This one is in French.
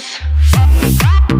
house.